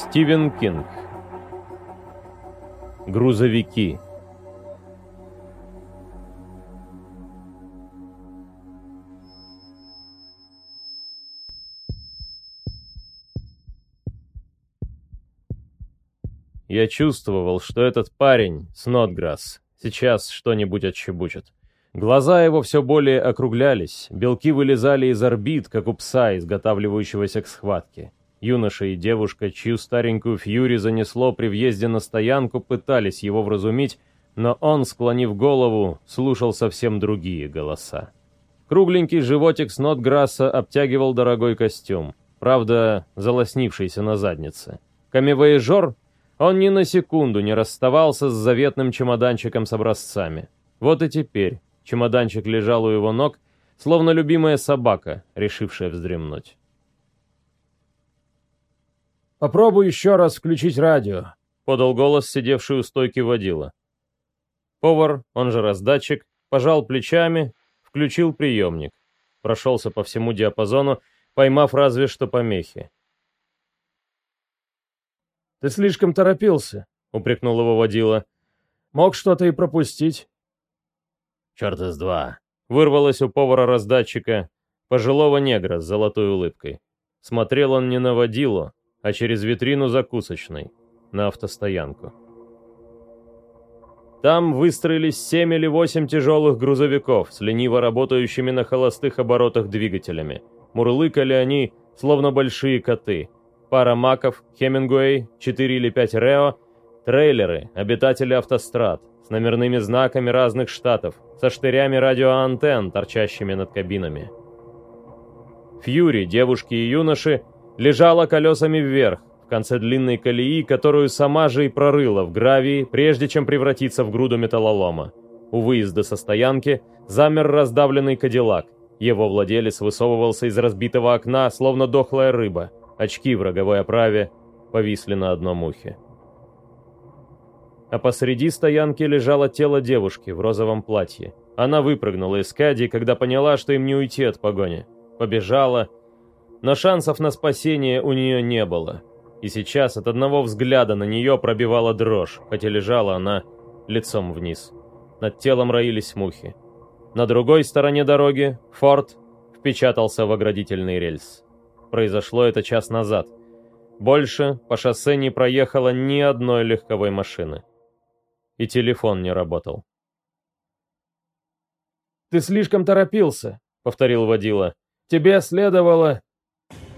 Стивен Кинг. Грузовики. Я чувствовал, что этот парень, Снотграсс, сейчас что-нибудь отщебучит. Глаза его все более округлялись, белки вылезали из орбит, как у пса, изготавливающегося к схватке. Юноша и девушка, чью старенькую фьюри занесло при въезде на стоянку, пытались его вразумить, но он, склонив голову, слушал совсем другие голоса. Кругленький животик Снотграсса обтягивал дорогой костюм, правда, залоснившийся на заднице. Камевоежор он ни на секунду не расставался с заветным чемоданчиком с образцами. Вот и теперь чемоданчик лежал у его ног, словно любимая собака, решившая вздремнуть. «Попробуй еще раз включить радио», — подал голос сидевший у стойки водила. Повар, он же раздатчик, пожал плечами, включил приемник. Прошелся по всему диапазону, поймав разве что помехи. «Ты слишком торопился», — упрекнул его водила. «Мог что-то и пропустить». «Черт из два», — вырвалось у повара-раздатчика, пожилого негра с золотой улыбкой. Смотрел он не на водилу, а через витрину закусочной, на автостоянку. Там выстроились семь или восемь тяжелых грузовиков с лениво работающими на холостых оборотах двигателями. Мурлыкали они, словно большие коты — пара маков, Хемингуэй, 4 или 5 Рео, трейлеры, обитатели автострад, с номерными знаками разных штатов, со штырями радиоантенн, торчащими над кабинами. Фьюри, девушки и юноши, лежала колесами вверх, в конце длинной колеи, которую сама же и прорыла в гравии, прежде чем превратиться в груду металлолома. У выезда со стоянки замер раздавленный кадиллак. Его владелец высовывался из разбитого окна, словно дохлая рыба. Очки в роговой оправе повисли на одном ухе. А посреди стоянки лежало тело девушки в розовом платье. Она выпрыгнула из кади, когда поняла, что им не уйти от погони. Побежала, но шансов на спасение у нее не было. И сейчас от одного взгляда на нее пробивала дрожь, хотя лежала она лицом вниз. Над телом роились мухи. На другой стороне дороги Форд впечатался в оградительный рельс. Произошло это час назад. Больше по шоссе не проехало ни одной легковой машины. И телефон не работал. «Ты слишком торопился», — повторил водила. «Тебе следовало...»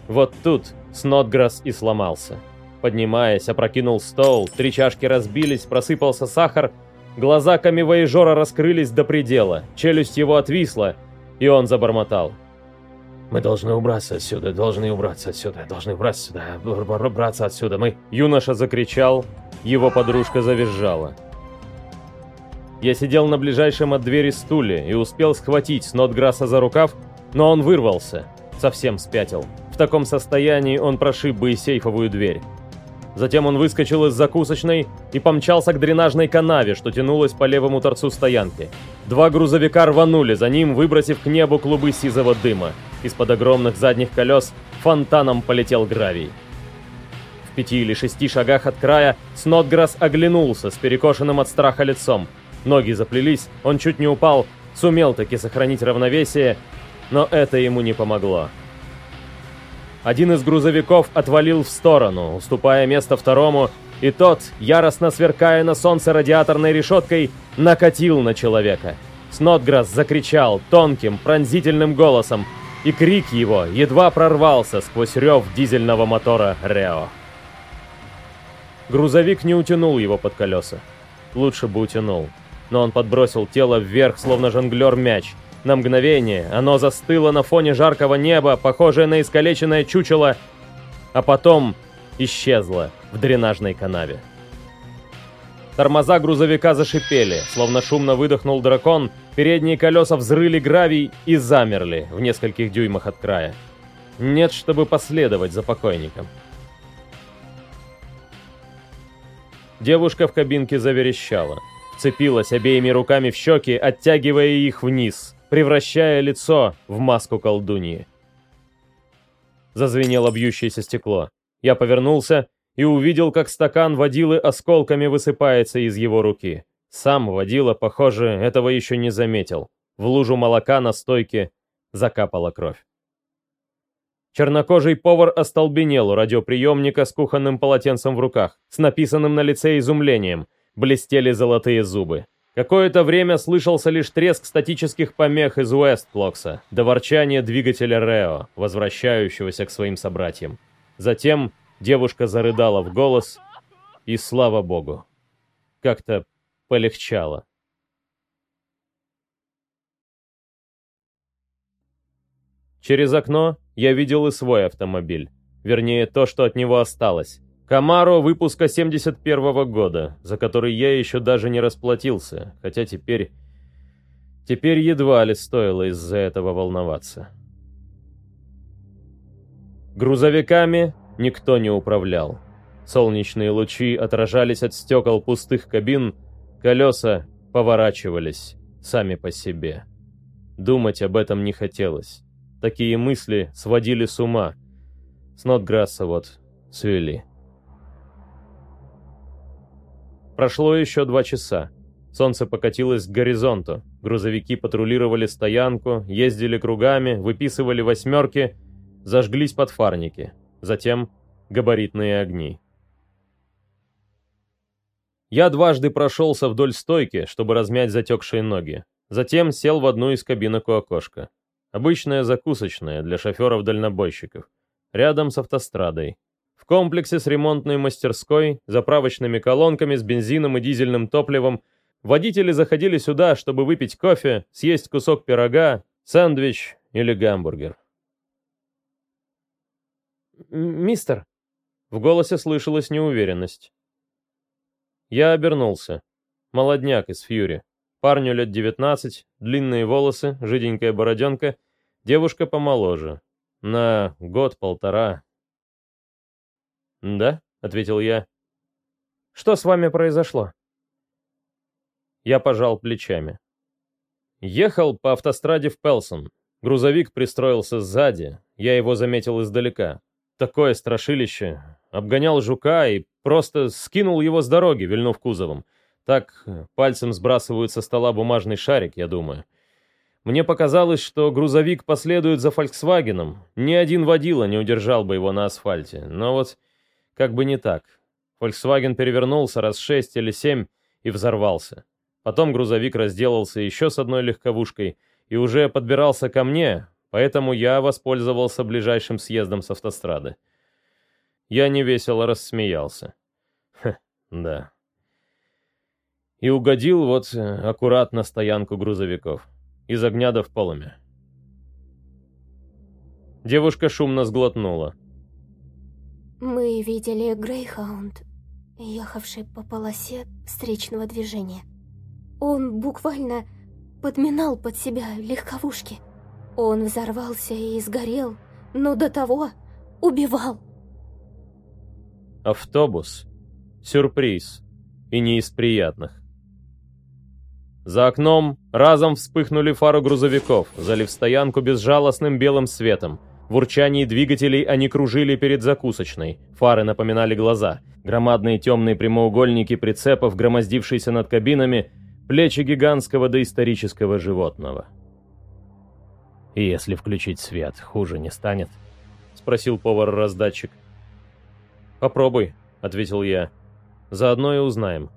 Вот тут Снотграсс и сломался. Поднимаясь, опрокинул стол, три чашки разбились, просыпался сахар, глаза камевоежора раскрылись до предела, челюсть его отвисла, и он забормотал. Мы должны убраться отсюда, должны убраться отсюда, должны убраться сюда, убраться отсюда, мы...» Юноша закричал, его подружка завизжала. Я сидел на ближайшем от двери стуле и успел схватить Снотграсса за рукав, но он вырвался, совсем спятил. В таком состоянии он прошиб бы и сейфовую дверь. Затем он выскочил из закусочной и помчался к дренажной канаве, что тянулась по левому торцу стоянки. Два грузовика рванули за ним, выбросив к небу клубы сизого дыма. Из-под огромных задних колес фонтаном полетел гравий. В пяти или шести шагах от края Снотграсс оглянулся с перекошенным от страха лицом. Ноги заплелись, он чуть не упал, сумел таки сохранить равновесие, но это ему не помогло. Один из грузовиков отвалил в сторону, уступая место второму, и тот, яростно сверкая на солнце радиаторной решеткой, накатил на человека. Снотграсс закричал тонким, пронзительным голосом, и крик его едва прорвался сквозь рев дизельного мотора «Рео». Грузовик не утянул его под колеса. Лучше бы утянул. Но он подбросил тело вверх, словно жонглер мяч, на мгновение оно застыло на фоне жаркого неба, похожее на искалеченное чучело, а потом исчезло в дренажной канаве. Тормоза грузовика зашипели, словно шумно выдохнул дракон, передние колеса взрыли гравий и замерли в нескольких дюймах от края. Нет, чтобы последовать за покойником. Девушка в кабинке заверещала. Цепилась обеими руками в щеки, оттягивая их вниз превращая лицо в маску колдуньи. Зазвенело бьющееся стекло. Я повернулся и увидел, как стакан водилы осколками высыпается из его руки. Сам водила, похоже, этого еще не заметил. В лужу молока на стойке закапала кровь. Чернокожий повар остолбенел у радиоприемника с кухонным полотенцем в руках, с написанным на лице изумлением. Блестели золотые зубы. Какое-то время слышался лишь треск статических помех из Уэстплокса, до ворчания двигателя Рео, возвращающегося к своим собратьям. Затем девушка зарыдала в голос, и слава богу, как-то полегчало. Через окно я видел и свой автомобиль. Вернее, то, что от него осталось. Камаро выпуска 71 -го года, за который я еще даже не расплатился, хотя теперь... Теперь едва ли стоило из-за этого волноваться. Грузовиками никто не управлял. Солнечные лучи отражались от стекол пустых кабин, колеса поворачивались сами по себе. Думать об этом не хотелось. Такие мысли сводили с ума. Снотграсса вот свели. Прошло еще два часа. Солнце покатилось к горизонту. Грузовики патрулировали стоянку, ездили кругами, выписывали восьмерки, зажглись подфарники. Затем габаритные огни. Я дважды прошелся вдоль стойки, чтобы размять затекшие ноги. Затем сел в одну из кабинок у окошка. Обычная закусочная для шоферов-дальнобойщиков. Рядом с автострадой. В комплексе с ремонтной мастерской, заправочными колонками с бензином и дизельным топливом водители заходили сюда, чтобы выпить кофе, съесть кусок пирога, сэндвич или гамбургер. «Мистер!» В голосе слышалась неуверенность. Я обернулся. Молодняк из Фьюри. Парню лет 19, длинные волосы, жиденькая бороденка, девушка помоложе. На год-полтора. «Да?» — ответил я. «Что с вами произошло?» Я пожал плечами. Ехал по автостраде в Пелсон. Грузовик пристроился сзади. Я его заметил издалека. Такое страшилище. Обгонял жука и просто скинул его с дороги, вильнув кузовом. Так пальцем сбрасывают со стола бумажный шарик, я думаю. Мне показалось, что грузовик последует за «Фольксвагеном». Ни один водила не удержал бы его на асфальте. Но вот как бы не так. «Фольксваген» перевернулся раз шесть или семь и взорвался. Потом грузовик разделался еще с одной легковушкой и уже подбирался ко мне, поэтому я воспользовался ближайшим съездом с автострады. Я невесело рассмеялся. Хе, да и угодил вот э, аккуратно стоянку грузовиков. Из огня до в полыми. Девушка шумно сглотнула. Мы видели Грейхаунд, ехавший по полосе встречного движения. Он буквально подминал под себя легковушки. Он взорвался и сгорел, но до того убивал. Автобус. Сюрприз. И не из приятных. За окном разом вспыхнули фары грузовиков, залив стоянку безжалостным белым светом. В урчании двигателей они кружили перед закусочной. Фары напоминали глаза. Громадные темные прямоугольники прицепов, громоздившиеся над кабинами, плечи гигантского доисторического животного. «И если включить свет, хуже не станет?» — спросил повар-раздатчик. «Попробуй», — ответил я. «Заодно и узнаем».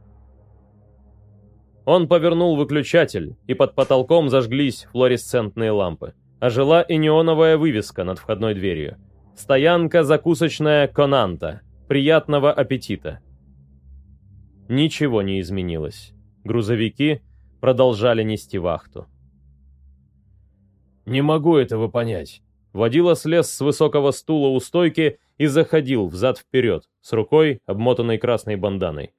Он повернул выключатель, и под потолком зажглись флуоресцентные лампы. Ожила и неоновая вывеска над входной дверью. «Стоянка закусочная Конанта. Приятного аппетита!» Ничего не изменилось. Грузовики продолжали нести вахту. «Не могу этого понять». Водила слез с высокого стула у стойки и заходил взад-вперед, с рукой, обмотанной красной банданой.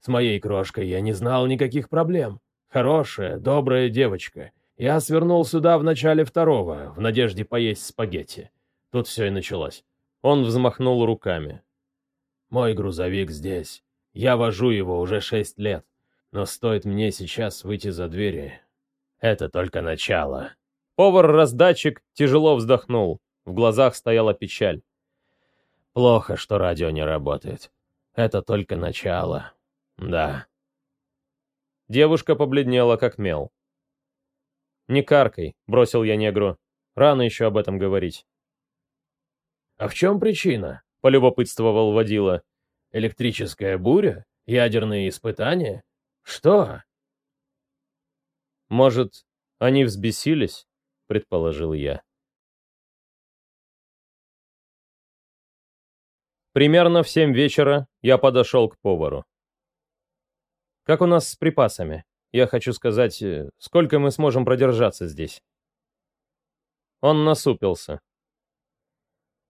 С моей крошкой я не знал никаких проблем. Хорошая, добрая девочка. Я свернул сюда в начале второго, в надежде поесть спагетти. Тут все и началось. Он взмахнул руками. Мой грузовик здесь. Я вожу его уже шесть лет. Но стоит мне сейчас выйти за двери... Это только начало. Повар-раздатчик тяжело вздохнул. В глазах стояла печаль. Плохо, что радио не работает. Это только начало. Да. Девушка побледнела, как мел. «Не каркай», — бросил я негру. «Рано еще об этом говорить». «А в чем причина?» — полюбопытствовал водила. «Электрическая буря? Ядерные испытания? Что?» «Может, они взбесились?» — предположил я. Примерно в семь вечера я подошел к повару. «Как у нас с припасами? Я хочу сказать, э, сколько мы сможем продержаться здесь?» Он насупился.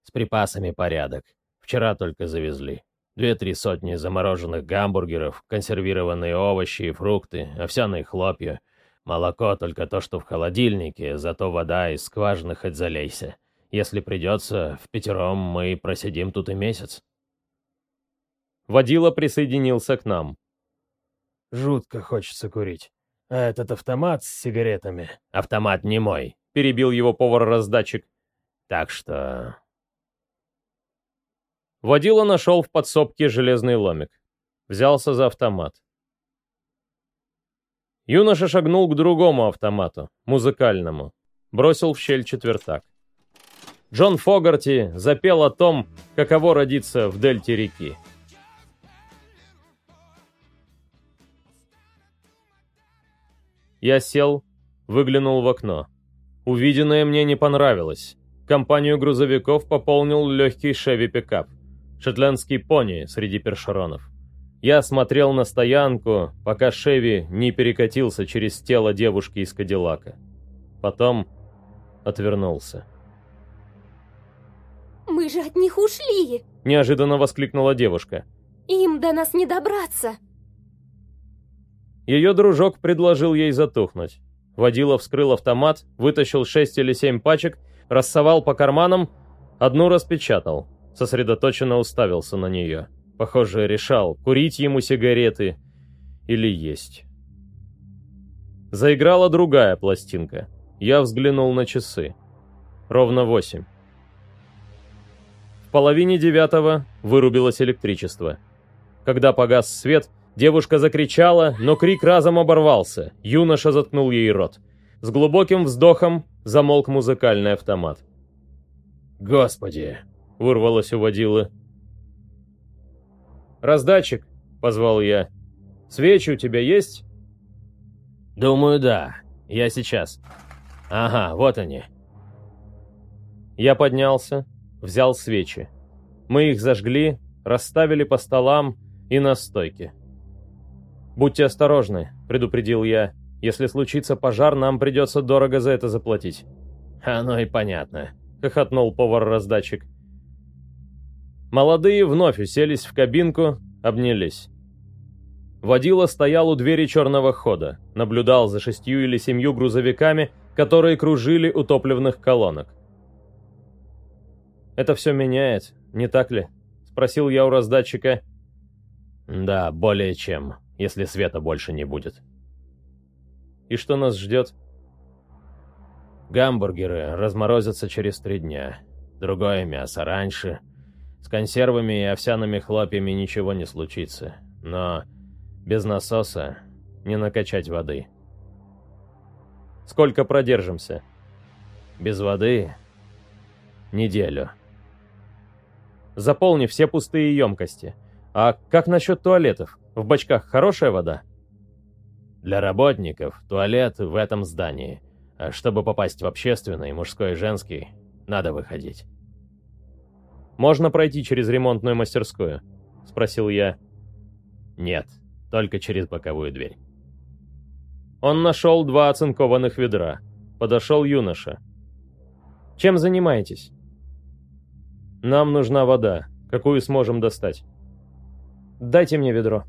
«С припасами порядок. Вчера только завезли. Две-три сотни замороженных гамбургеров, консервированные овощи и фрукты, овсяные хлопья. Молоко только то, что в холодильнике, зато вода из скважины хоть залейся. Если придется, в пятером мы просидим тут и месяц. Водила присоединился к нам. «Жутко хочется курить. А этот автомат с сигаретами...» «Автомат не мой», — перебил его повар-раздатчик. «Так что...» Водила нашел в подсобке железный ломик. Взялся за автомат. Юноша шагнул к другому автомату, музыкальному. Бросил в щель четвертак. Джон Фогарти запел о том, каково родиться в дельте реки. Я сел, выглянул в окно. Увиденное мне не понравилось. Компанию грузовиков пополнил легкий Шеви-пикап. Шотландский пони среди першеронов. Я смотрел на стоянку, пока Шеви не перекатился через тело девушки из Кадиллака. Потом отвернулся. «Мы же от них ушли!» — неожиданно воскликнула девушка. «Им до нас не добраться!» Ее дружок предложил ей затухнуть. Водила вскрыл автомат, вытащил шесть или семь пачек, рассовал по карманам, одну распечатал, сосредоточенно уставился на нее. Похоже, решал, курить ему сигареты или есть. Заиграла другая пластинка. Я взглянул на часы. Ровно восемь. В половине девятого вырубилось электричество. Когда погас свет, девушка закричала, но крик разом оборвался. Юноша заткнул ей рот. С глубоким вздохом замолк музыкальный автомат. «Господи!» — вырвалось у водилы. «Раздатчик!» — позвал я. «Свечи у тебя есть?» «Думаю, да. Я сейчас. Ага, вот они». Я поднялся, взял свечи. Мы их зажгли, расставили по столам и на стойке. «Будьте осторожны», — предупредил я. «Если случится пожар, нам придется дорого за это заплатить». «Оно и понятно», — хохотнул повар-раздатчик. Молодые вновь уселись в кабинку, обнялись. Водила стоял у двери черного хода, наблюдал за шестью или семью грузовиками, которые кружили у топливных колонок. «Это все меняет, не так ли?» — спросил я у раздатчика. «Да, более чем, если света больше не будет». «И что нас ждет?» «Гамбургеры разморозятся через три дня. Другое мясо раньше. С консервами и овсяными хлопьями ничего не случится. Но без насоса не накачать воды». «Сколько продержимся?» «Без воды неделю». Заполни все пустые емкости. А как насчет туалетов? В бачках хорошая вода? Для работников туалет в этом здании. А чтобы попасть в общественный, мужской и женский, надо выходить. «Можно пройти через ремонтную мастерскую?» — спросил я. «Нет, только через боковую дверь». Он нашел два оцинкованных ведра. Подошел юноша. «Чем занимаетесь?» «Нам нужна вода. Какую сможем достать?» «Дайте мне ведро».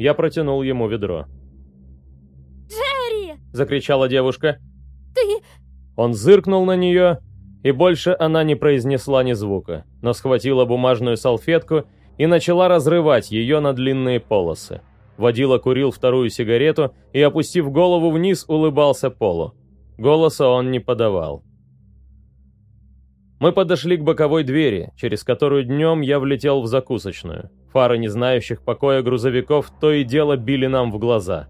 Я протянул ему ведро. «Джерри!» — закричала девушка. «Ты...» Он зыркнул на нее, и больше она не произнесла ни звука, но схватила бумажную салфетку и начала разрывать ее на длинные полосы. Водила курил вторую сигарету и, опустив голову вниз, улыбался Полу. Голоса он не подавал. Мы подошли к боковой двери, через которую днем я влетел в закусочную. Фары не знающих покоя грузовиков то и дело били нам в глаза.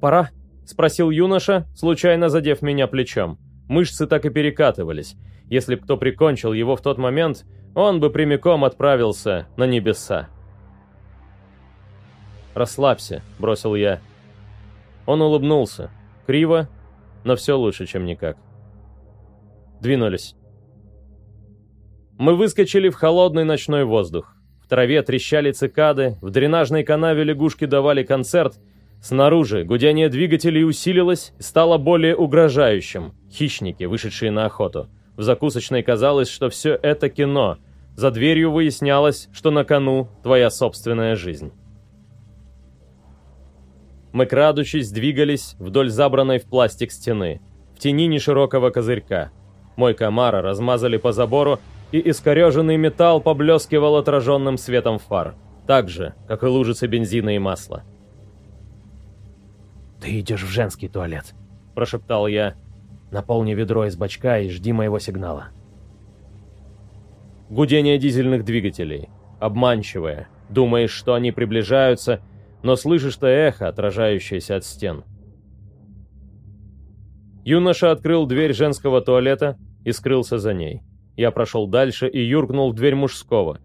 «Пора?» — спросил юноша, случайно задев меня плечом. Мышцы так и перекатывались. Если б кто прикончил его в тот момент, он бы прямиком отправился на небеса. «Расслабься», — бросил я. Он улыбнулся. Криво, но все лучше, чем никак. Двинулись. Мы выскочили в холодный ночной воздух. Траве трещали цикады, в дренажной канаве лягушки давали концерт. Снаружи гудение двигателей усилилось стало более угрожающим. Хищники, вышедшие на охоту. В закусочной казалось, что все это кино. За дверью выяснялось, что на кону твоя собственная жизнь. Мы, крадучись, двигались вдоль забранной в пластик стены, в тени неширокого козырька. Мой комара размазали по забору, и искореженный металл поблескивал отраженным светом фар, так же, как и лужицы бензина и масла. «Ты идешь в женский туалет», – прошептал я. «Наполни ведро из бачка и жди моего сигнала». Гудение дизельных двигателей. Обманчивое. Думаешь, что они приближаются – но слышишь ты эхо, отражающееся от стен. Юноша открыл дверь женского туалета и скрылся за ней. Я прошел дальше и юркнул в дверь мужского.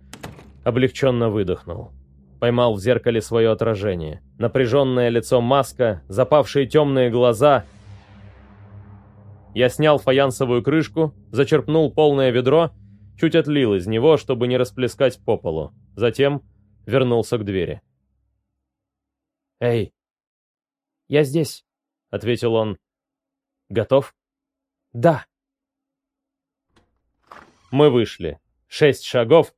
Облегченно выдохнул. Поймал в зеркале свое отражение. Напряженное лицо маска, запавшие темные глаза. Я снял фаянсовую крышку, зачерпнул полное ведро, чуть отлил из него, чтобы не расплескать по полу. Затем вернулся к двери. «Эй!» «Я здесь», — ответил он. «Готов?» «Да». Мы вышли. Шесть шагов,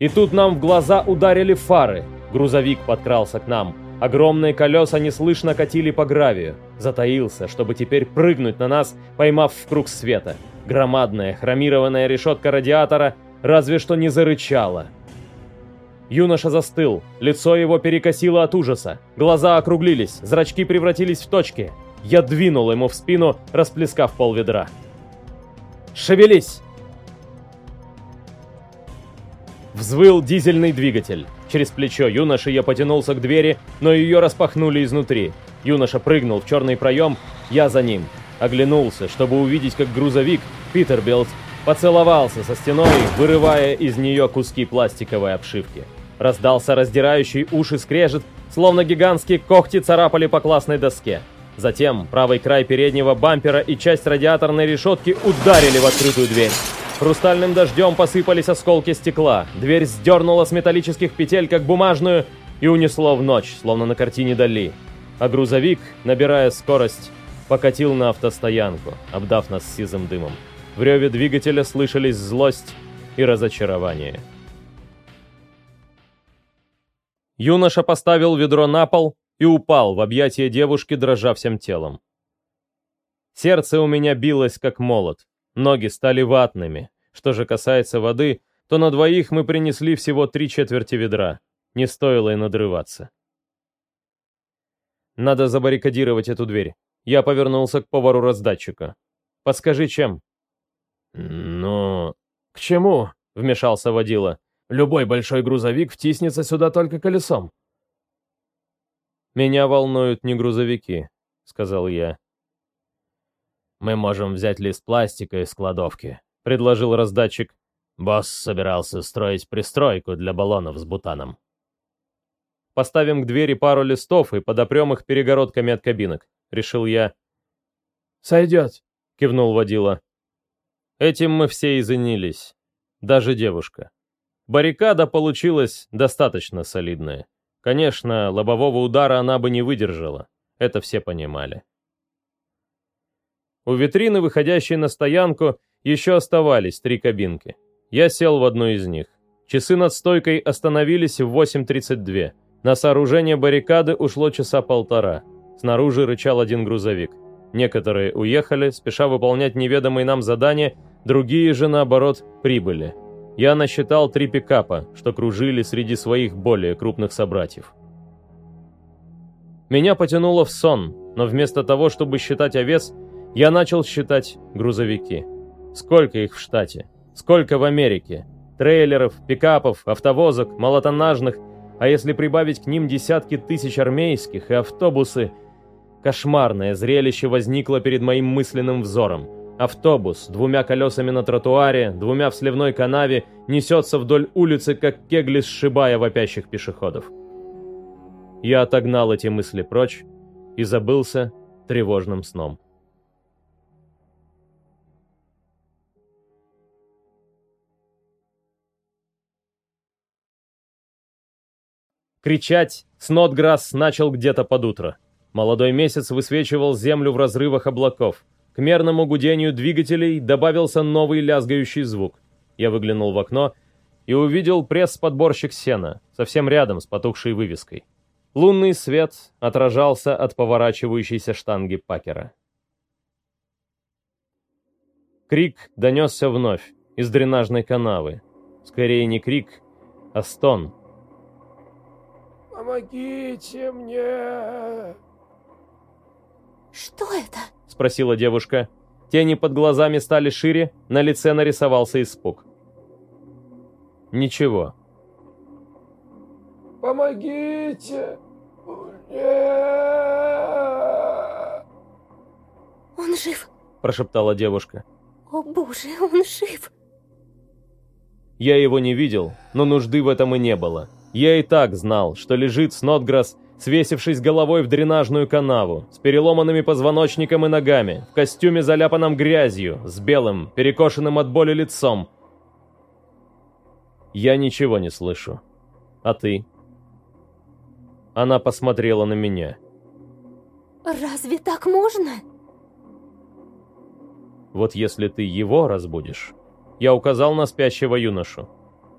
и тут нам в глаза ударили фары. Грузовик подкрался к нам. Огромные колеса неслышно катили по гравию. Затаился, чтобы теперь прыгнуть на нас, поймав в круг света. Громадная хромированная решетка радиатора разве что не зарычала. Юноша застыл, лицо его перекосило от ужаса, глаза округлились, зрачки превратились в точки. Я двинул ему в спину, расплескав пол ведра. «Шевелись!» Взвыл дизельный двигатель. Через плечо юноши я потянулся к двери, но ее распахнули изнутри. Юноша прыгнул в черный проем, я за ним. Оглянулся, чтобы увидеть, как грузовик, Питербилд, поцеловался со стеной, вырывая из нее куски пластиковой обшивки. Раздался раздирающий уши скрежет, словно гигантские когти царапали по классной доске. Затем правый край переднего бампера и часть радиаторной решетки ударили в открытую дверь. Хрустальным дождем посыпались осколки стекла. Дверь сдернула с металлических петель, как бумажную, и унесло в ночь, словно на картине Дали. А грузовик, набирая скорость, покатил на автостоянку, обдав нас сизым дымом. В реве двигателя слышались злость и разочарование. Юноша поставил ведро на пол и упал в объятия девушки, дрожа всем телом. Сердце у меня билось, как молот. Ноги стали ватными. Что же касается воды, то на двоих мы принесли всего три четверти ведра. Не стоило и надрываться. Надо забаррикадировать эту дверь. Я повернулся к повару-раздатчика. Подскажи, чем? Ну... К чему? Вмешался водила. Любой большой грузовик втиснется сюда только колесом. «Меня волнуют не грузовики», — сказал я. «Мы можем взять лист пластика из кладовки», — предложил раздатчик. Босс собирался строить пристройку для баллонов с бутаном. «Поставим к двери пару листов и подопрем их перегородками от кабинок», — решил я. «Сойдет», — кивнул водила. Этим мы все и занялись. Даже девушка. Баррикада получилась достаточно солидная. Конечно, лобового удара она бы не выдержала. Это все понимали. У витрины, выходящей на стоянку, еще оставались три кабинки. Я сел в одну из них. Часы над стойкой остановились в 8.32. На сооружение баррикады ушло часа полтора. Снаружи рычал один грузовик. Некоторые уехали, спеша выполнять неведомые нам задания, другие же, наоборот, прибыли. Я насчитал три пикапа, что кружили среди своих более крупных собратьев. Меня потянуло в сон, но вместо того, чтобы считать овес, я начал считать грузовики. Сколько их в штате? Сколько в Америке? Трейлеров, пикапов, автовозок, малотоннажных, а если прибавить к ним десятки тысяч армейских и автобусы... Кошмарное зрелище возникло перед моим мысленным взором. Автобус, двумя колесами на тротуаре, двумя в сливной канаве, несется вдоль улицы, как кегли сшибая вопящих пешеходов. Я отогнал эти мысли прочь и забылся тревожным сном. Кричать Снотграсс начал где-то под утро. Молодой месяц высвечивал землю в разрывах облаков. К мерному гудению двигателей добавился новый лязгающий звук. Я выглянул в окно и увидел пресс-подборщик сена, совсем рядом с потухшей вывеской. Лунный свет отражался от поворачивающейся штанги Пакера. Крик донесся вновь, из дренажной канавы. Скорее не крик, а стон — «Помогите мне!» «Что это?» — спросила девушка. Тени под глазами стали шире, на лице нарисовался испуг. «Ничего». «Помогите мне!» «Он жив!» — прошептала девушка. «О боже, он жив!» Я его не видел, но нужды в этом и не было. Я и так знал, что лежит Снотграсс, свесившись головой в дренажную канаву, с переломанными позвоночником и ногами, в костюме, заляпанном грязью, с белым, перекошенным от боли лицом. Я ничего не слышу. А ты? Она посмотрела на меня. «Разве так можно?» «Вот если ты его разбудишь...» Я указал на спящего юношу.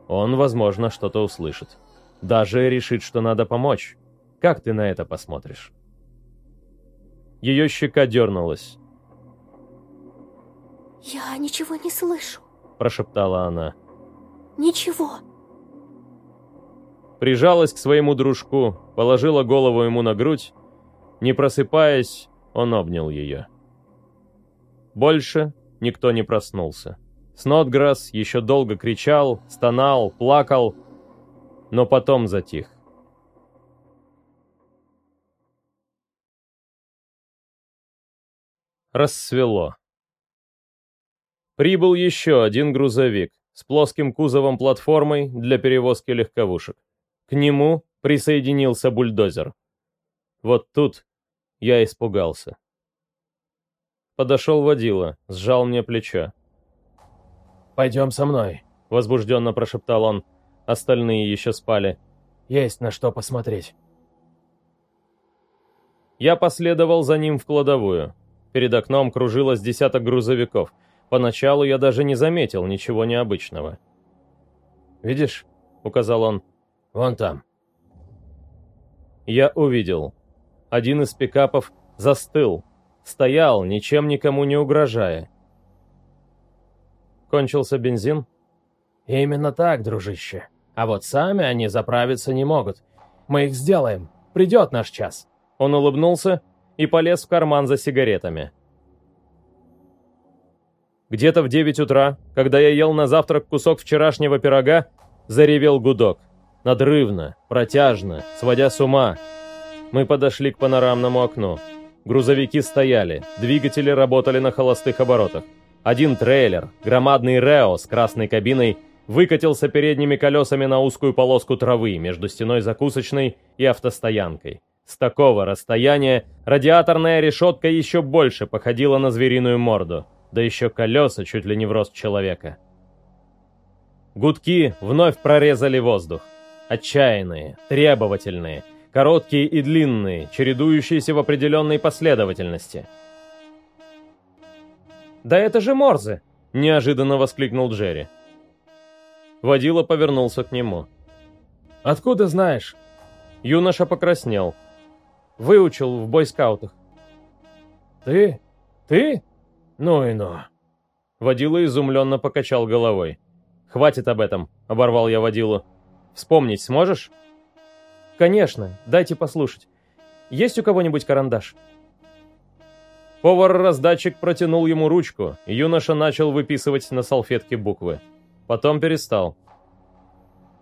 Он, возможно, что-то услышит. Даже решит, что надо помочь. Как ты на это посмотришь?» Ее щека дернулась. «Я ничего не слышу», — прошептала она. «Ничего». Прижалась к своему дружку, положила голову ему на грудь. Не просыпаясь, он обнял ее. Больше никто не проснулся. Снотграсс еще долго кричал, стонал, плакал, но потом затих. Рассвело. Прибыл еще один грузовик с плоским кузовом-платформой для перевозки легковушек. К нему присоединился бульдозер. Вот тут я испугался. Подошел водила, сжал мне плечо. «Пойдем со мной», — возбужденно прошептал он. Остальные еще спали. «Есть на что посмотреть». Я последовал за ним в кладовую. Перед окном кружилось десяток грузовиков. Поначалу я даже не заметил ничего необычного. «Видишь?» — указал он. «Вон там». Я увидел. Один из пикапов застыл. Стоял, ничем никому не угрожая. Кончился бензин? «Именно так, дружище. А вот сами они заправиться не могут. Мы их сделаем. Придет наш час». Он улыбнулся и полез в карман за сигаретами. Где-то в 9 утра, когда я ел на завтрак кусок вчерашнего пирога, заревел гудок. Надрывно, протяжно, сводя с ума. Мы подошли к панорамному окну. Грузовики стояли, двигатели работали на холостых оборотах. Один трейлер, громадный Рео с красной кабиной, выкатился передними колесами на узкую полоску травы между стеной закусочной и автостоянкой. С такого расстояния радиаторная решетка еще больше походила на звериную морду, да еще колеса чуть ли не в рост человека. Гудки вновь прорезали воздух. Отчаянные, требовательные, короткие и длинные, чередующиеся в определенной последовательности. «Да это же Морзе!» – неожиданно воскликнул Джерри. Водила повернулся к нему. «Откуда знаешь?» Юноша покраснел. «Выучил в бойскаутах». «Ты? Ты? Ну и ну». Водила изумленно покачал головой. «Хватит об этом», — оборвал я водилу. «Вспомнить сможешь?» «Конечно, дайте послушать. Есть у кого-нибудь карандаш?» Повар-раздатчик протянул ему ручку, юноша начал выписывать на салфетке буквы. Потом перестал.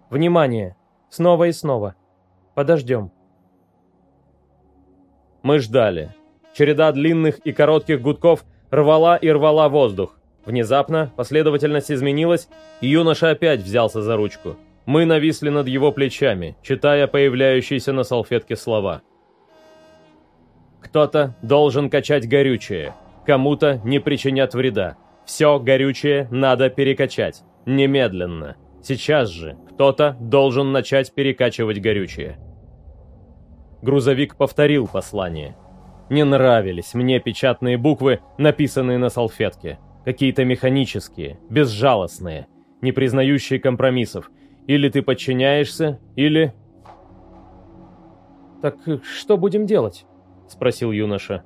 «Внимание! Снова и снова. Подождем». Мы ждали. Череда длинных и коротких гудков рвала и рвала воздух. Внезапно последовательность изменилась, и юноша опять взялся за ручку. Мы нависли над его плечами, читая появляющиеся на салфетке слова. Кто-то должен качать горючее, кому-то не причинят вреда. Все горючее надо перекачать. Немедленно. Сейчас же кто-то должен начать перекачивать горючее. Грузовик повторил послание. Не нравились мне печатные буквы, написанные на салфетке. Какие-то механические, безжалостные, не признающие компромиссов. Или ты подчиняешься, или... «Так что будем делать?» — спросил юноша.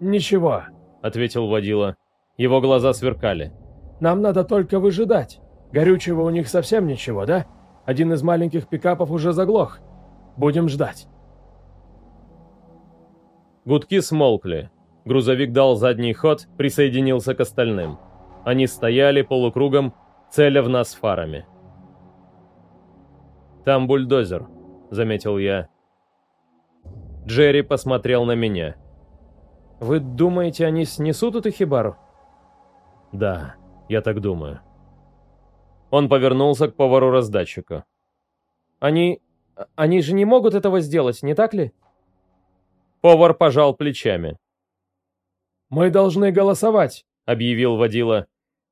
«Ничего», — ответил водила. Его глаза сверкали. «Нам надо только выжидать. Горючего у них совсем ничего, да? Один из маленьких пикапов уже заглох. Будем ждать». Гудки смолкли. Грузовик дал задний ход, присоединился к остальным. Они стояли полукругом, целя в нас фарами. «Там бульдозер», — заметил я. Джерри посмотрел на меня. «Вы думаете, они снесут эту хибару?» «Да, я так думаю». Он повернулся к повару-раздатчику. «Они... они же не могут этого сделать, не так ли?» Повар пожал плечами. «Мы должны голосовать», — объявил водила.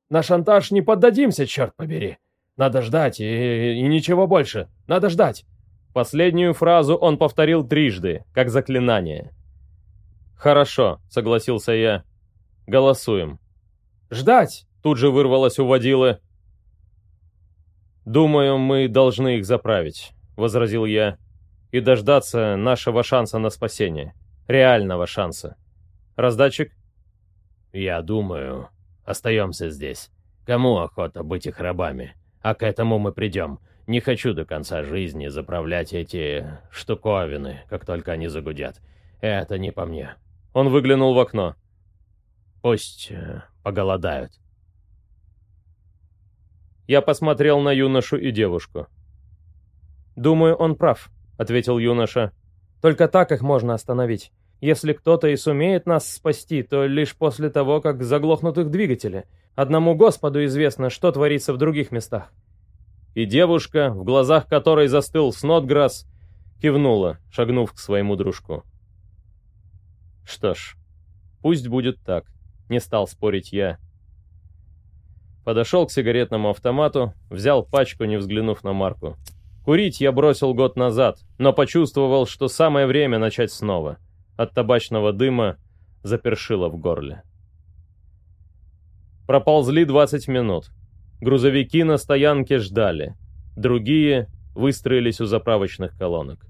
«На шантаж не поддадимся, черт побери. Надо ждать, и, и ничего больше. Надо ждать». Последнюю фразу он повторил трижды, как заклинание. «Хорошо», — согласился я. «Голосуем». «Ждать!» — тут же вырвалось у водилы. «Думаю, мы должны их заправить», — возразил я, «и дождаться нашего шанса на спасение. Реального шанса. Раздатчик?» «Я думаю, остаемся здесь. Кому охота быть их рабами? А к этому мы придем. Не хочу до конца жизни заправлять эти штуковины, как только они загудят. Это не по мне. Он выглянул в окно. Пусть э, поголодают. Я посмотрел на юношу и девушку. «Думаю, он прав», — ответил юноша. «Только так их можно остановить. Если кто-то и сумеет нас спасти, то лишь после того, как заглохнут их двигатели. Одному Господу известно, что творится в других местах и девушка, в глазах которой застыл Снотграсс, кивнула, шагнув к своему дружку. Что ж, пусть будет так, не стал спорить я. Подошел к сигаретному автомату, взял пачку, не взглянув на марку. Курить я бросил год назад, но почувствовал, что самое время начать снова. От табачного дыма запершило в горле. Проползли 20 минут. Грузовики на стоянке ждали. Другие выстроились у заправочных колонок.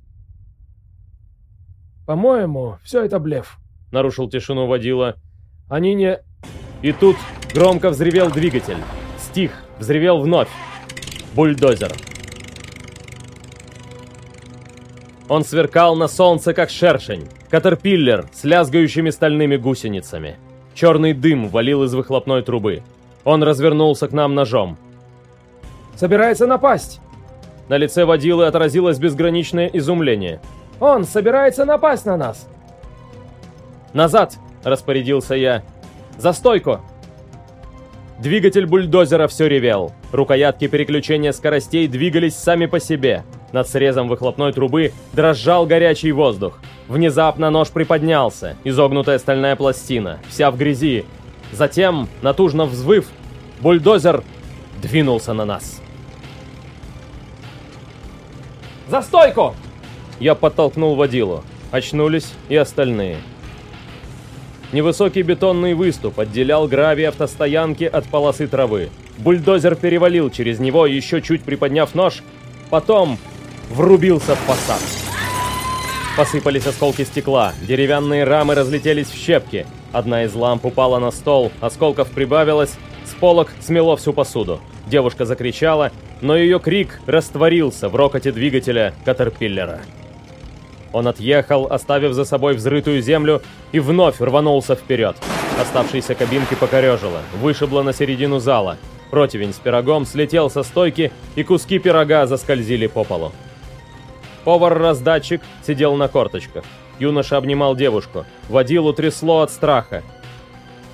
«По-моему, все это блеф», — нарушил тишину водила. «Они не...» И тут громко взревел двигатель. Стих, взревел вновь. Бульдозер. Он сверкал на солнце, как шершень. Катерпиллер с лязгающими стальными гусеницами. Черный дым валил из выхлопной трубы. Он развернулся к нам ножом. «Собирается напасть!» На лице водилы отразилось безграничное изумление. «Он собирается напасть на нас!» «Назад!» – распорядился я. «За стойку!» Двигатель бульдозера все ревел. Рукоятки переключения скоростей двигались сами по себе. Над срезом выхлопной трубы дрожал горячий воздух. Внезапно нож приподнялся, изогнутая стальная пластина, вся в грязи, Затем, натужно взвыв, бульдозер двинулся на нас. «За стойку!» Я подтолкнул водилу. Очнулись и остальные. Невысокий бетонный выступ отделял гравий автостоянки от полосы травы. Бульдозер перевалил через него, еще чуть приподняв нож, потом врубился в посад. Посыпались осколки стекла, деревянные рамы разлетелись в щепки, Одна из ламп упала на стол, осколков прибавилось, с полок смело всю посуду. Девушка закричала, но ее крик растворился в рокоте двигателя Катерпиллера. Он отъехал, оставив за собой взрытую землю, и вновь рванулся вперед. Оставшиеся кабинки покорежило, вышибло на середину зала. Противень с пирогом слетел со стойки, и куски пирога заскользили по полу. Повар-раздатчик сидел на корточках. Юноша обнимал девушку. Водилу трясло от страха.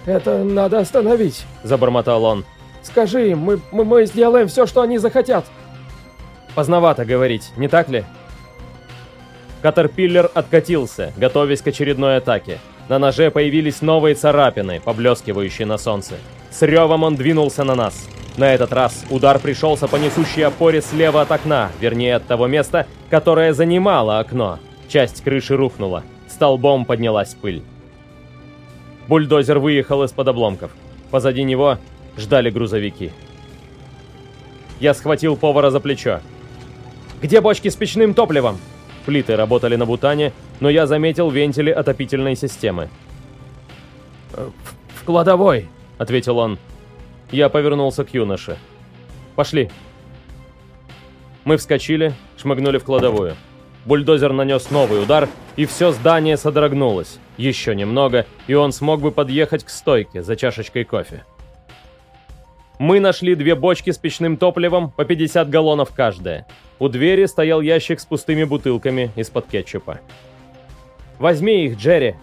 «Это надо остановить», — забормотал он. «Скажи им, мы, мы, мы сделаем все, что они захотят». Поздновато говорить, не так ли? Катерпиллер откатился, готовясь к очередной атаке. На ноже появились новые царапины, поблескивающие на солнце. С ревом он двинулся на нас. На этот раз удар пришелся по несущей опоре слева от окна, вернее от того места, которое занимало окно. Часть крыши рухнула. Столбом поднялась пыль. Бульдозер выехал из-под обломков. Позади него ждали грузовики. Я схватил повара за плечо. «Где бочки с печным топливом?» Плиты работали на бутане, но я заметил вентили отопительной системы. «В, в кладовой», — ответил он. Я повернулся к юноше. «Пошли». Мы вскочили, шмыгнули в кладовую. Бульдозер нанес новый удар, и все здание содрогнулось. Еще немного, и он смог бы подъехать к стойке за чашечкой кофе. Мы нашли две бочки с печным топливом, по 50 галлонов каждая. У двери стоял ящик с пустыми бутылками из-под кетчупа. «Возьми их, Джерри!»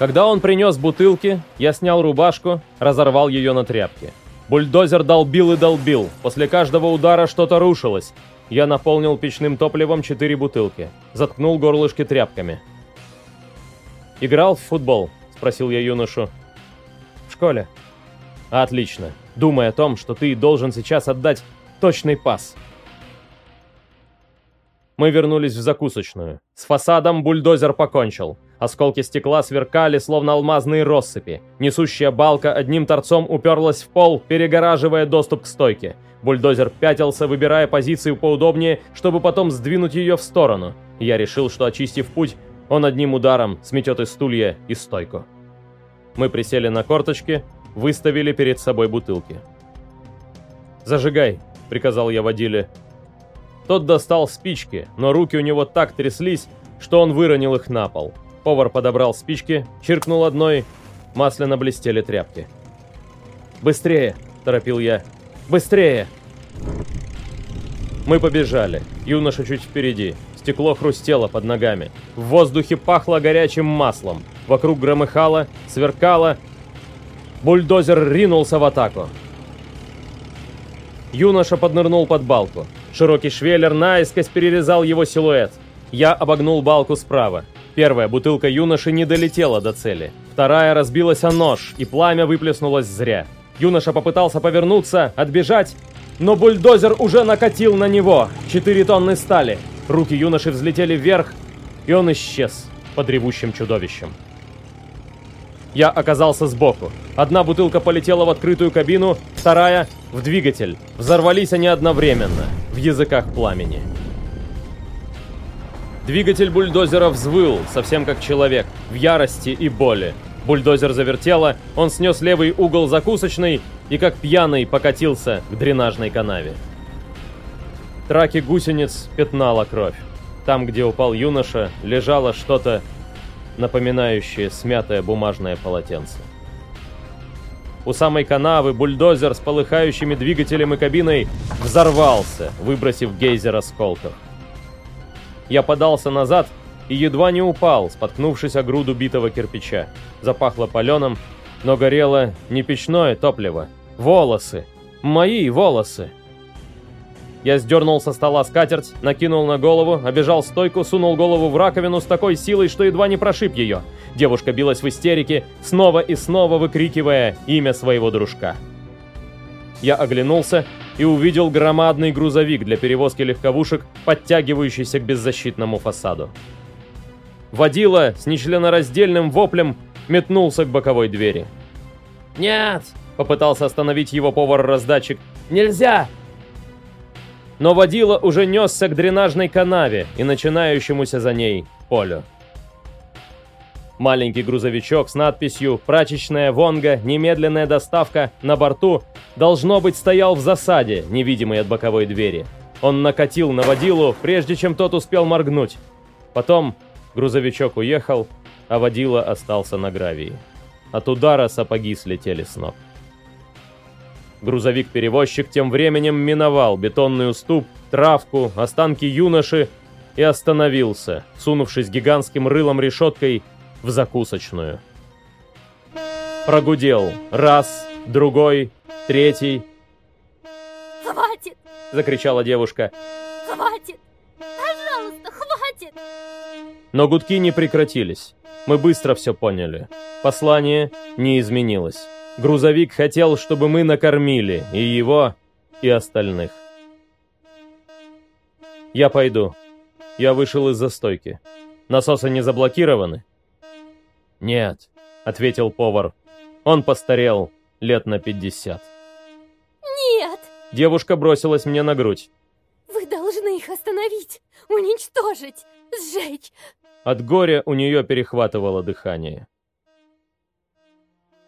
Когда он принес бутылки, я снял рубашку, разорвал ее на тряпке. Бульдозер долбил и долбил, после каждого удара что-то рушилось. Я наполнил печным топливом четыре бутылки, заткнул горлышки тряпками. «Играл в футбол?» – спросил я юношу. «В школе». «Отлично. Думай о том, что ты должен сейчас отдать точный пас». Мы вернулись в закусочную. С фасадом бульдозер покончил. Осколки стекла сверкали, словно алмазные россыпи. Несущая балка одним торцом уперлась в пол, перегораживая доступ к стойке. Бульдозер пятился, выбирая позицию поудобнее, чтобы потом сдвинуть ее в сторону. Я решил, что очистив путь, он одним ударом сметет и стулья, и стойку. Мы присели на корточки, выставили перед собой бутылки. «Зажигай», — приказал я водиле. Тот достал спички, но руки у него так тряслись, что он выронил их на пол. Повар подобрал спички, чиркнул одной, масляно блестели тряпки. «Быстрее!» – торопил я. «Быстрее!» Мы побежали. Юноша чуть впереди. Стекло хрустело под ногами. В воздухе пахло горячим маслом. Вокруг громыхало, сверкало. Бульдозер ринулся в атаку. Юноша поднырнул под балку. Широкий швеллер наискось перерезал его силуэт. Я обогнул балку справа. Первая бутылка юноши не долетела до цели. Вторая разбилась о нож, и пламя выплеснулось зря. Юноша попытался повернуться, отбежать, но бульдозер уже накатил на него. Четыре тонны стали. Руки юноши взлетели вверх, и он исчез под ревущим чудовищем. Я оказался сбоку. Одна бутылка полетела в открытую кабину, вторая — в двигатель. Взорвались они одновременно, в языках пламени. Двигатель бульдозера взвыл, совсем как человек, в ярости и боли. Бульдозер завертело, он снес левый угол закусочной и как пьяный покатился к дренажной канаве. Траки гусениц пятнала кровь. Там, где упал юноша, лежало что-то, напоминающее смятое бумажное полотенце. У самой канавы бульдозер с полыхающими двигателем и кабиной взорвался, выбросив гейзер осколков. Я подался назад и едва не упал, споткнувшись о груду битого кирпича. Запахло паленым, но горело не печное топливо. Волосы! Мои волосы! Я сдернул со стола скатерть, накинул на голову, обежал стойку, сунул голову в раковину с такой силой, что едва не прошиб ее. Девушка билась в истерике, снова и снова выкрикивая имя своего дружка. Я оглянулся и увидел громадный грузовик для перевозки легковушек, подтягивающийся к беззащитному фасаду. Водила с нечленораздельным воплем метнулся к боковой двери. «Нет!» — попытался остановить его повар-раздатчик. «Нельзя!» Но водила уже несся к дренажной канаве и начинающемуся за ней полю. Маленький грузовичок с надписью «Прачечная Вонга, немедленная доставка» на борту, должно быть, стоял в засаде, невидимый от боковой двери. Он накатил на водилу, прежде чем тот успел моргнуть. Потом грузовичок уехал, а водила остался на гравии. От удара сапоги слетели с ног. Грузовик-перевозчик тем временем миновал бетонный уступ, травку, останки юноши и остановился, сунувшись гигантским рылом решеткой в закусочную. Прогудел. Раз, другой, третий. Хватит! Закричала девушка. Хватит! Пожалуйста, хватит! Но гудки не прекратились. Мы быстро все поняли. Послание не изменилось. Грузовик хотел, чтобы мы накормили и его, и остальных. Я пойду. Я вышел из застойки. Насосы не заблокированы? Нет, ответил повар. Он постарел лет на пятьдесят. Нет! Девушка бросилась мне на грудь. Вы должны их остановить, уничтожить, сжечь. От горя у нее перехватывало дыхание.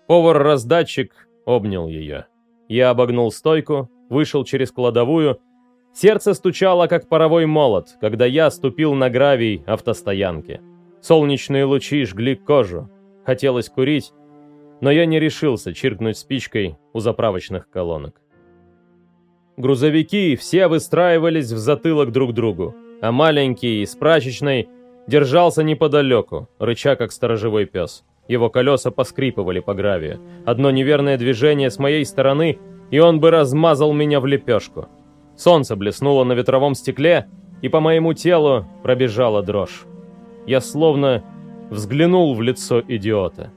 Повар-раздатчик обнял ее. Я обогнул стойку, вышел через кладовую. Сердце стучало, как паровой молот, когда я ступил на гравий автостоянки. Солнечные лучи жгли кожу. Хотелось курить, но я не решился чиркнуть спичкой у заправочных колонок. Грузовики все выстраивались в затылок друг другу, а маленький из прачечной держался неподалеку, рыча как сторожевой пес. Его колеса поскрипывали по гравию. Одно неверное движение с моей стороны, и он бы размазал меня в лепешку. Солнце блеснуло на ветровом стекле, и по моему телу пробежала дрожь. Я словно взглянул в лицо идиота.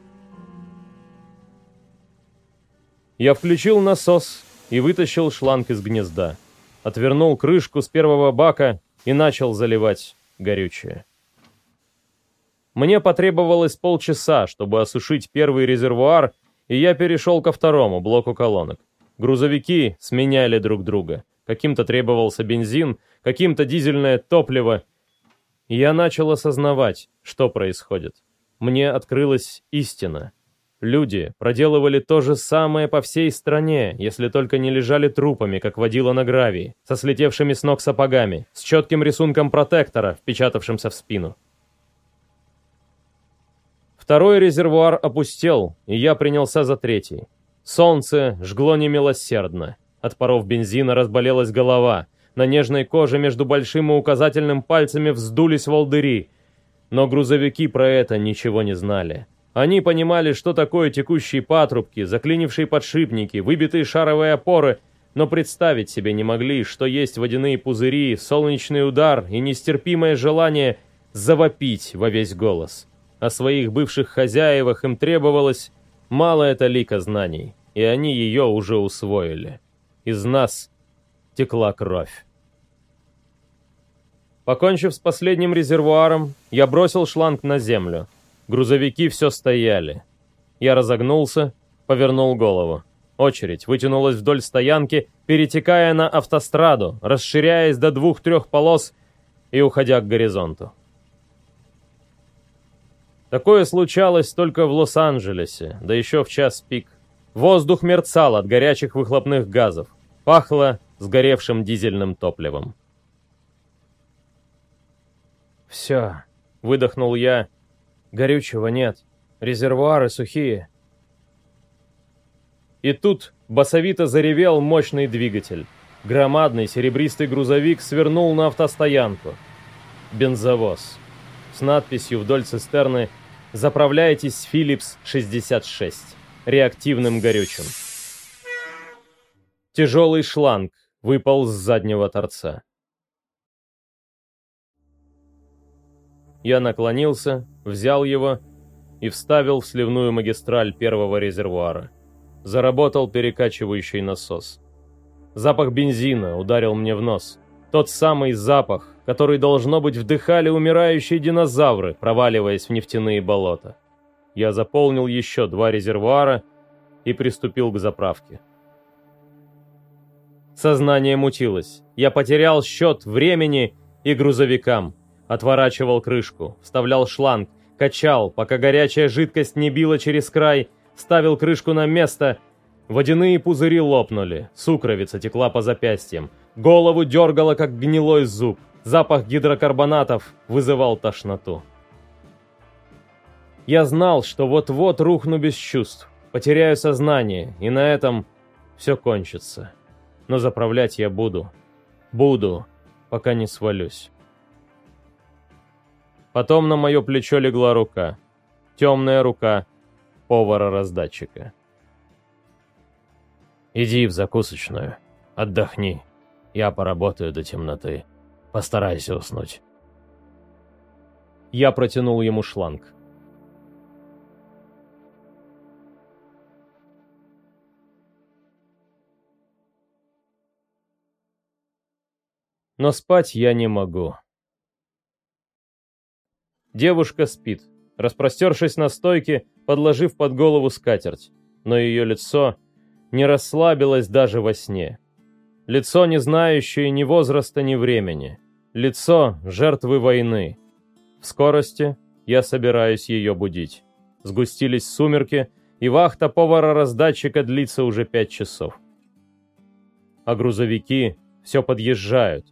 Я включил насос и вытащил шланг из гнезда. Отвернул крышку с первого бака и начал заливать горючее. Мне потребовалось полчаса, чтобы осушить первый резервуар, и я перешел ко второму блоку колонок. Грузовики сменяли друг друга. Каким-то требовался бензин, каким-то дизельное топливо. Я начал осознавать, что происходит. Мне открылась истина. Люди проделывали то же самое по всей стране, если только не лежали трупами, как водила на гравии, со слетевшими с ног сапогами, с четким рисунком протектора, впечатавшимся в спину. Второй резервуар опустел, и я принялся за третий. Солнце жгло немилосердно. От паров бензина разболелась голова. На нежной коже между большим и указательным пальцами вздулись волдыри. Но грузовики про это ничего не знали. Они понимали, что такое текущие патрубки, заклинившие подшипники, выбитые шаровые опоры, но представить себе не могли, что есть водяные пузыри, солнечный удар и нестерпимое желание завопить во весь голос. О своих бывших хозяевах им требовалось мало это лика знаний, и они ее уже усвоили. Из нас текла кровь. Покончив с последним резервуаром, я бросил шланг на землю. Грузовики все стояли. Я разогнулся, повернул голову. Очередь вытянулась вдоль стоянки, перетекая на автостраду, расширяясь до двух-трех полос и уходя к горизонту. Такое случалось только в Лос-Анджелесе, да еще в час пик. Воздух мерцал от горячих выхлопных газов. Пахло сгоревшим дизельным топливом. «Все», — выдохнул я. «Горючего нет. Резервуары сухие». И тут басовито заревел мощный двигатель. Громадный серебристый грузовик свернул на автостоянку. Бензовоз с надписью вдоль цистерны «Заправляйтесь Philips 66» реактивным горючим. Тяжелый шланг выпал с заднего торца. Я наклонился, взял его и вставил в сливную магистраль первого резервуара. Заработал перекачивающий насос. Запах бензина ударил мне в нос. Тот самый запах, который, должно быть, вдыхали умирающие динозавры, проваливаясь в нефтяные болота. Я заполнил еще два резервуара и приступил к заправке. Сознание мутилось. Я потерял счет времени и грузовикам. Отворачивал крышку, вставлял шланг, качал, пока горячая жидкость не била через край, ставил крышку на место. Водяные пузыри лопнули, сукровица текла по запястьям. Голову дергало, как гнилой зуб. Запах гидрокарбонатов вызывал тошноту. Я знал, что вот-вот рухну без чувств, потеряю сознание, и на этом все кончится. Но заправлять я буду. Буду, пока не свалюсь. Потом на мое плечо легла рука. Темная рука повара-раздатчика. «Иди в закусочную, отдохни. Я поработаю до темноты. Постарайся уснуть». Я протянул ему шланг. Но спать я не могу. Девушка спит, распростершись на стойке, подложив под голову скатерть, но ее лицо не расслабилось даже во сне. Лицо, не знающее ни возраста, ни времени. Лицо жертвы войны. В скорости я собираюсь ее будить. Сгустились сумерки, и вахта повара-раздатчика длится уже пять часов. А грузовики все подъезжают.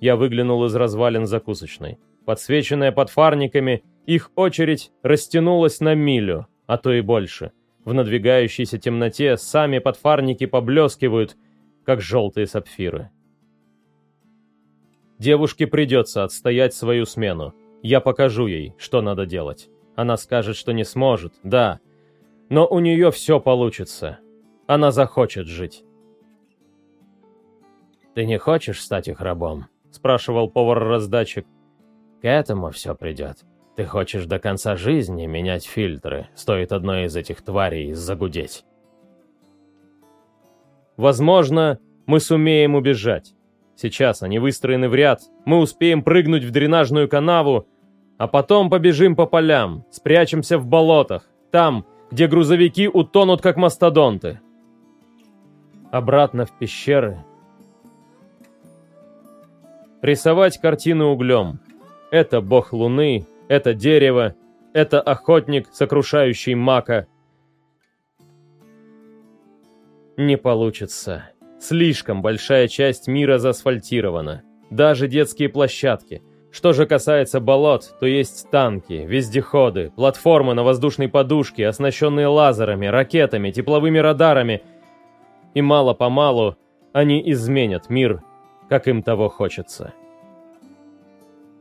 Я выглянул из развалин закусочной. Подсвеченная подфарниками, их очередь растянулась на милю, а то и больше. В надвигающейся темноте сами подфарники поблескивают, как желтые сапфиры. Девушке придется отстоять свою смену. Я покажу ей, что надо делать. Она скажет, что не сможет, да. Но у нее все получится. Она захочет жить. «Ты не хочешь стать их рабом?» – спрашивал повар-раздатчик. К этому все придет. Ты хочешь до конца жизни менять фильтры, стоит одной из этих тварей загудеть. Возможно, мы сумеем убежать. Сейчас они выстроены в ряд, мы успеем прыгнуть в дренажную канаву, а потом побежим по полям, спрячемся в болотах, там, где грузовики утонут, как мастодонты. Обратно в пещеры. Рисовать картину углем – это бог луны, это дерево, это охотник, сокрушающий мака. Не получится. Слишком большая часть мира заасфальтирована. Даже детские площадки. Что же касается болот, то есть танки, вездеходы, платформы на воздушной подушке, оснащенные лазерами, ракетами, тепловыми радарами. И мало-помалу они изменят мир, как им того хочется.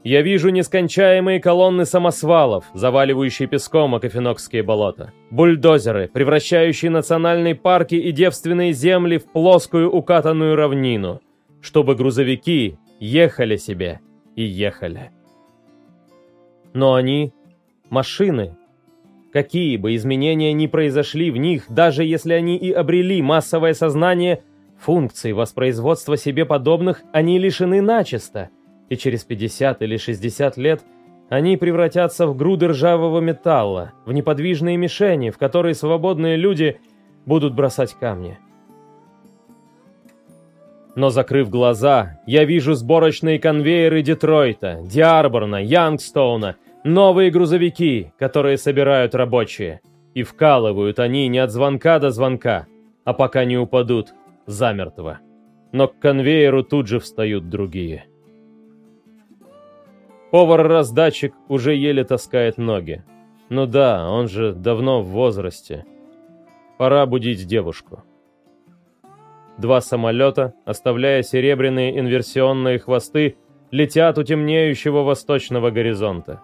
Я вижу нескончаемые колонны самосвалов, заваливающие песком Акафенокские болота. Бульдозеры, превращающие национальные парки и девственные земли в плоскую укатанную равнину, чтобы грузовики ехали себе и ехали. Но они — машины. Какие бы изменения ни произошли в них, даже если они и обрели массовое сознание, функции воспроизводства себе подобных они лишены начисто — и через 50 или 60 лет они превратятся в груды ржавого металла, в неподвижные мишени, в которые свободные люди будут бросать камни. Но закрыв глаза, я вижу сборочные конвейеры Детройта, Диарборна, Янгстоуна, новые грузовики, которые собирают рабочие. И вкалывают они не от звонка до звонка, а пока не упадут замертво. Но к конвейеру тут же встают другие. Повар-раздатчик уже еле таскает ноги. Ну да, он же давно в возрасте. Пора будить девушку. Два самолета, оставляя серебряные инверсионные хвосты, летят у темнеющего восточного горизонта.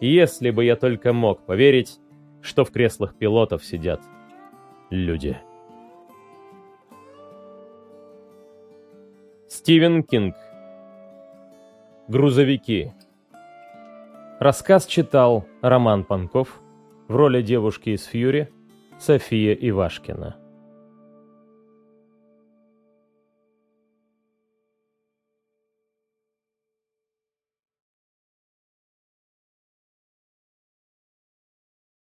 Если бы я только мог поверить, что в креслах пилотов сидят люди. Стивен Кинг Грузовики. Рассказ читал Роман Панков в роли девушки из Фьюри София Ивашкина.